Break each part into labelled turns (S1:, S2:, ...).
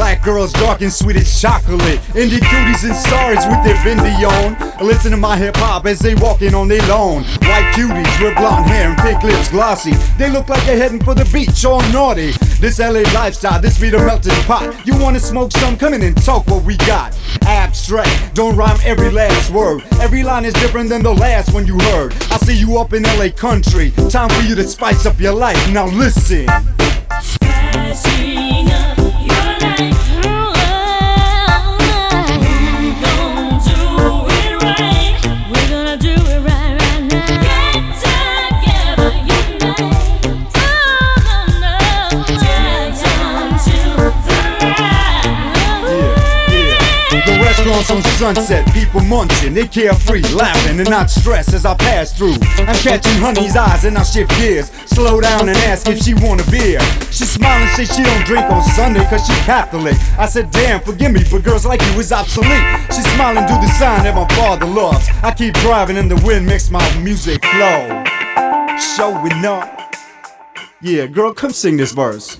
S1: Black girls dark and sweet as chocolate. Indie cuties and stars with their bindi on. Listen to my hip hop as they walking on their lawn. White cuties with blonde hair and pink lips glossy. They look like they're heading for the beach all naughty. This LA lifestyle, this be the melting pot. You wanna smoke some? Come in and talk what we got. Abstract, don't rhyme every last word. Every line is different than the last one you heard. I see you up in LA country. Time for you to spice up your life. Now listen.
S2: The
S1: on Sunset, people munching, they carefree, laughing and not stressed as I pass through. I'm catching honey's eyes and I shift gears, slow down and ask if she want a beer. She smile and say she don't drink on Sunday cause she Catholic. I said, damn, forgive me, but girls like you is obsolete. She smiling do the sign that my father loves. I keep driving and the wind makes my music flow. Showing up. Yeah, girl, come sing this verse.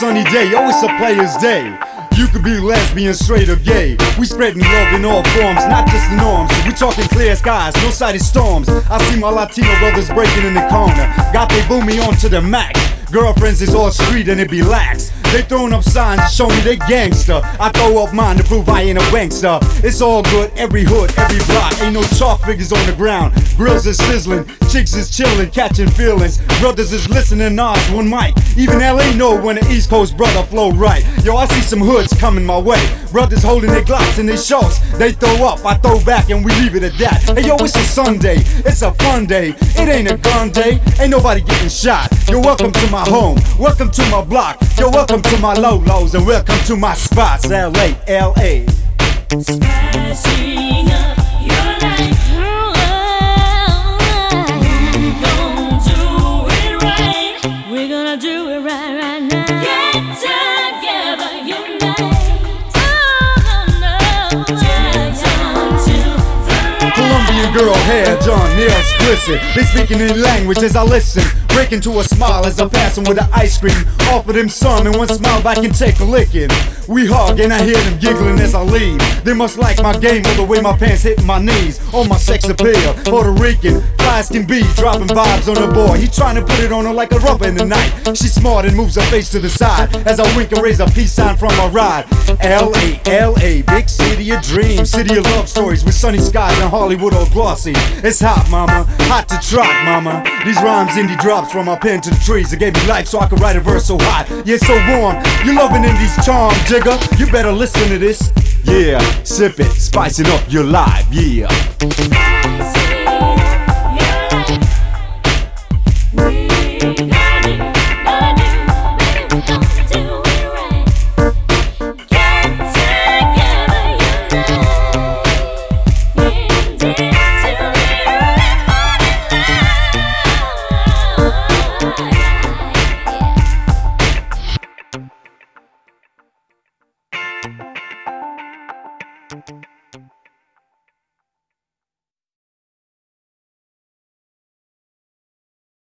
S1: Sunny day, oh, always a player's day. You could be lesbian, straight or gay. We spreading love in all forms, not just the norms. We talking clear skies, no sighted storms. I see my Latino brothers breaking in the corner. Got they boomy on to the max. Girlfriends is all street and it be lax. They throwing up signs to show me they gangster. I throw up mine to prove I ain't a gangster. It's all good, every hood, every block. Ain't no chalk figures on the ground. Grills is sizzling, chicks is chilling, catching feelings. Brothers is listening, Nas one mic. Even LA know when the East Coast brother flow right. Yo, I see some hoods coming my way. Brothers holding their glocks and their shorts. They throw up, I throw back, and we leave it at that. Hey yo, it's a Sunday, it's a fun day. It ain't a gun day, ain't nobody getting shot. You're welcome to my home, welcome to my block. You're welcome to my low lows, and welcome to my spots. LA, LA.
S2: Up
S1: girl hair done, nails glisten. They speaking in language as I listen. Break into a smile as I'm passing with the ice cream. Offer them some and one smile back and take a licking. We hug and I hear them giggling as I leave. They must like my game or the way my pants hit my knees. On my sex appeal, Puerto Rican, flies can be, dropping vibes on the boy. He trying to put it on her like a rubber in the night. She's smart and moves her face to the side as I wink and raise a peace sign from my ride. L.A., L.A., big city of dreams, city of love stories with sunny skies and Hollywood all glossy. It's hot, mama, hot to trot, mama. These rhymes indie drops from my pen to the trees. It gave me life so I could write a verse so hot. Yeah, so warm. You loving Indie's charm, jigger. You better listen to this. Yeah, sip it, spicing up your life. Yeah.